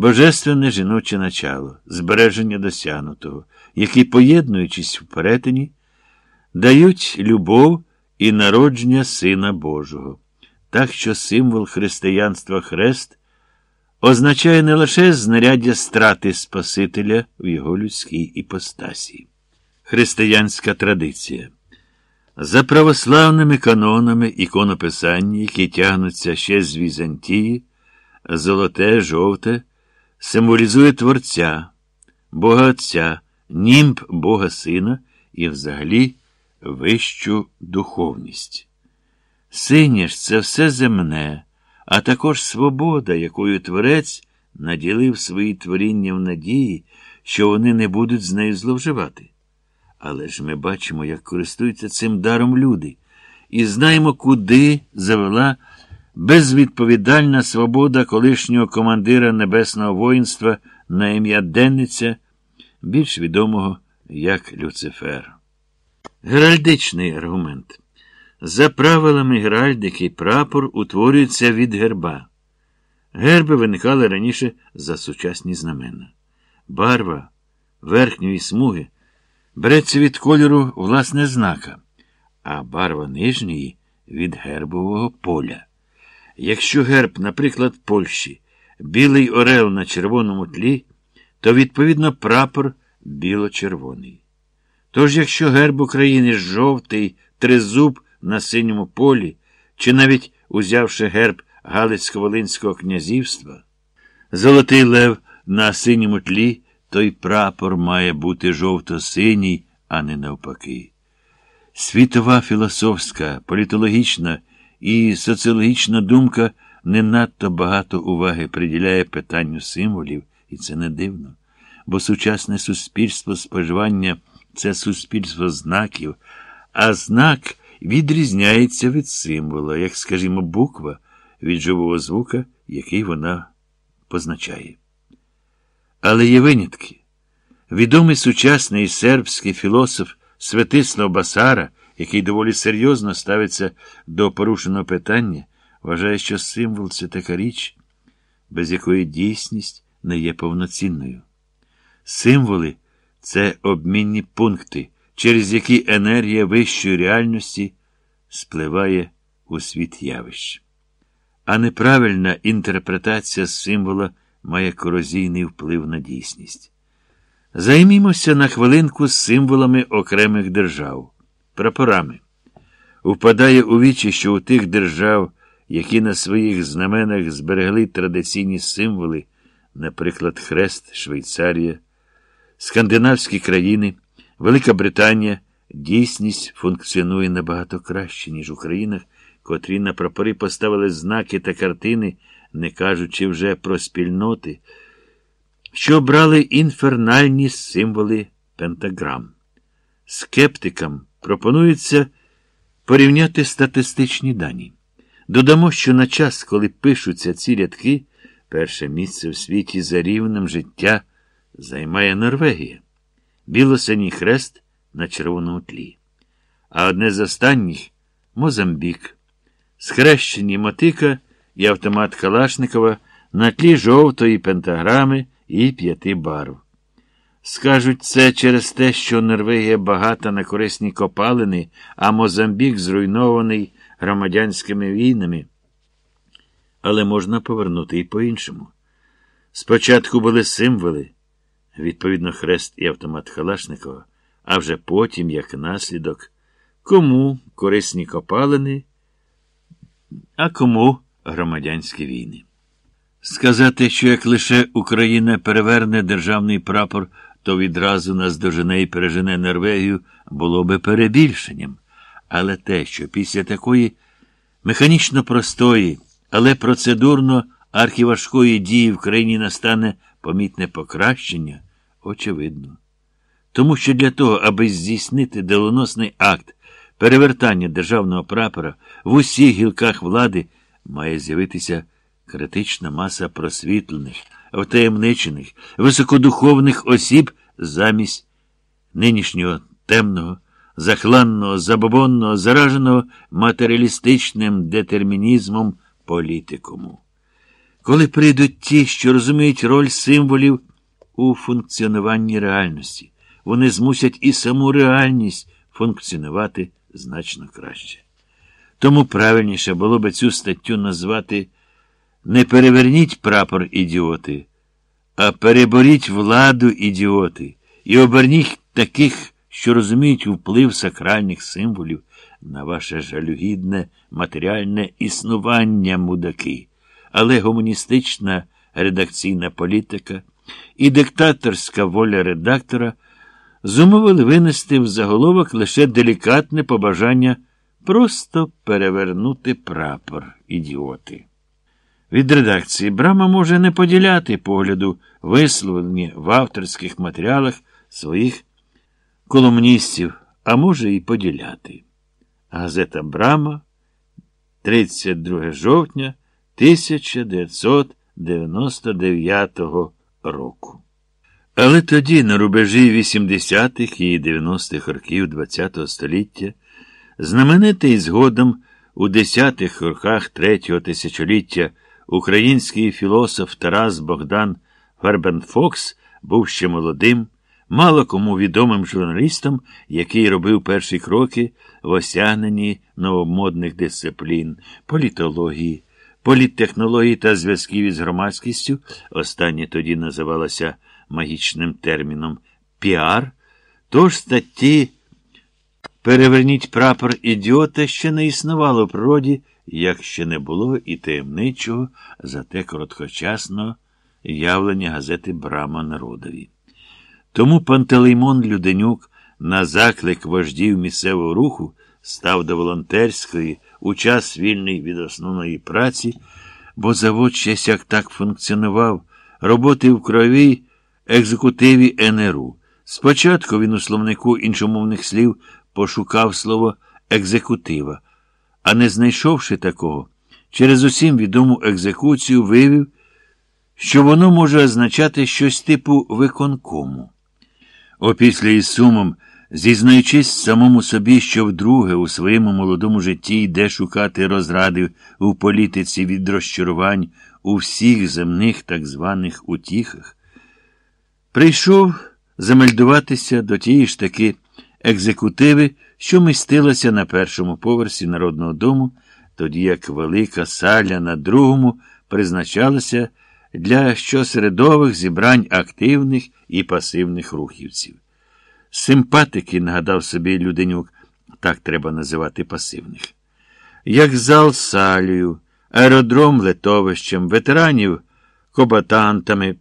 божественне жіноче начало, збереження досягнутого, які, поєднуючись в перетині, дають любов і народження Сина Божого. Так що символ християнства хрест означає не лише знаряддя страти Спасителя в його людській іпостасі. Християнська традиція. За православними канонами іконописання, які тягнуться ще з Візантії, золоте, жовте, символізує Творця, Бога Отця, німб Бога Сина і взагалі вищу духовність. Синє ж це все земне, а також свобода, якою Творець наділив свої творіння в надії, що вони не будуть з нею зловживати. Але ж ми бачимо, як користуються цим даром люди, і знаємо, куди завела безвідповідальна свобода колишнього командира небесного воїнства на ім'я Денниця, більш відомого як Люцифер. Геральдичний аргумент. За правилами геральдики прапор утворюється від герба. Герби виникали раніше за сучасні знамена. Барва верхньої смуги береться від кольору власне знака, а барва нижньої від гербового поля. Якщо герб, наприклад, Польщі, білий орел на червоному тлі, то відповідно прапор біло-червоний. Тож, якщо герб України жовтий тризуб на синьому полі, чи навіть узявши герб Галицько-Волинського князівства, золотий лев на синьому тлі, той прапор має бути жовто-синій, а не навпаки. Світова філософська, політологічна і соціологічна думка не надто багато уваги приділяє питанню символів, і це не дивно, бо сучасне суспільство споживання це суспільство знаків, а знак відрізняється від символа, як, скажімо, буква від живого звука, який вона позначає. Але є винятки. Відомий сучасний сербський філософ Светислав Басара, який доволі серйозно ставиться до порушеного питання, вважає, що символ це така річ, без якої дійсність не є повноцінною. Символи це обмінні пункти, через які енергія вищої реальності спливає у світ явищ. А неправильна інтерпретація символа має корозійний вплив на дійсність. Займімося на хвилинку символами окремих держав, прапорами. Впадає у вічі, що у тих держав, які на своїх знаменах зберегли традиційні символи, наприклад, Хрест, Швейцарія, скандинавські країни, Велика Британія, дійсність функціонує набагато краще, ніж у країнах, котрі на прапори поставили знаки та картини, не кажучи вже про спільноти, що обрали інфернальні символи пентаграм. Скептикам пропонується порівняти статистичні дані. Додамо, що на час, коли пишуться ці рядки, перше місце в світі за рівнем життя займає Норвегія, білосиній хрест на червоному тлі. А одне з останніх Мозамбік, схрещені мотика і автомат Калашникова на тлі жовтої пентаграми і п'яти барв. Кажуть, це через те, що Норвегія багата на корисні копалини, а Мозамбік зруйнований громадянськими війнами. Але можна повернути і по-іншому. Спочатку були символи, відповідно, хрест і автомат Халашникова, а вже потім, як наслідок, кому корисні копалини, а кому громадянські війни. Сказати, що як лише Україна переверне державний прапор, то відразу наздожене і пережене Норвегію, було би перебільшенням. Але те, що після такої механічно простої, але процедурно архіважкої дії в країні настане помітне покращення, очевидно. Тому що для того, аби здійснити доленосний акт перевертання державного прапора в усіх гілках влади, має з'явитися критична маса просвітлених, втаємничених, високодуховних осіб замість нинішнього темного, захланного, забобонного, зараженого матеріалістичним детермінізмом політикуму. коли прийдуть ті, що розуміють роль символів у функціонуванні реальності, вони змусять і саму реальність функціонувати значно краще. Тому правильніше було би цю статтю назвати Не переверніть прапор ідіоти, а переборіть владу ідіоти і оберніть таких, що розуміють вплив сакральних символів на ваше жалюгідне матеріальне існування мудаки, але гуманістична редакційна політика і диктаторська воля редактора зумовили винести в заголовок лише делікатне побажання просто перевернути прапор ідіоти. Від редакції Брама може не поділяти погляду, висловлені в авторських матеріалах своїх колумністів, а може і поділяти. Газета Брама, 32 жовтня 1999 року. Але тоді, на рубежі 80-х і 90-х років ХХ століття, знаменитий згодом у 10-х роках третього тисячоліття український філософ Тарас Богдан Фербенфокс був ще молодим, мало кому відомим журналістом, який робив перші кроки в осягненні новомодних дисциплін, політології, політтехнології та зв'язків із громадськістю, останнє тоді називалося магічним терміном піар, тож статті Переверніть прапор ідіота ще не існувало в природі, як ще не було і таємничого, зате короткочасного явлення газети Брама народові. Тому Пантелеймон Люденюк на заклик вождів місцевого руху став до волонтерської у час вільний від основної праці, бо завод щось як так функціонував, роботи в кровій екзекутиві НРУ. Спочатку він у словнику іншомовних слів пошукав слово екзекутива, а не знайшовши такого, через усім відому екзекуцію виявив, що воно може означати щось типу виконкому. Опісля із сумом, зізнаючись самому собі, що вдруге у своєму молодому житті йде шукати розради у політиці від розчарувань у всіх земних так званих утіхах, прийшов замельдуватися до тієї ж таки екзекутиви, що містилася на першому поверсі Народного дому, тоді як велика саля на другому призначалася для щосередових зібрань активних і пасивних рухівців. Симпатики, нагадав собі Люденюк, так треба називати пасивних. Як зал салію, аеродром летовищем, ветеранів кобатантами.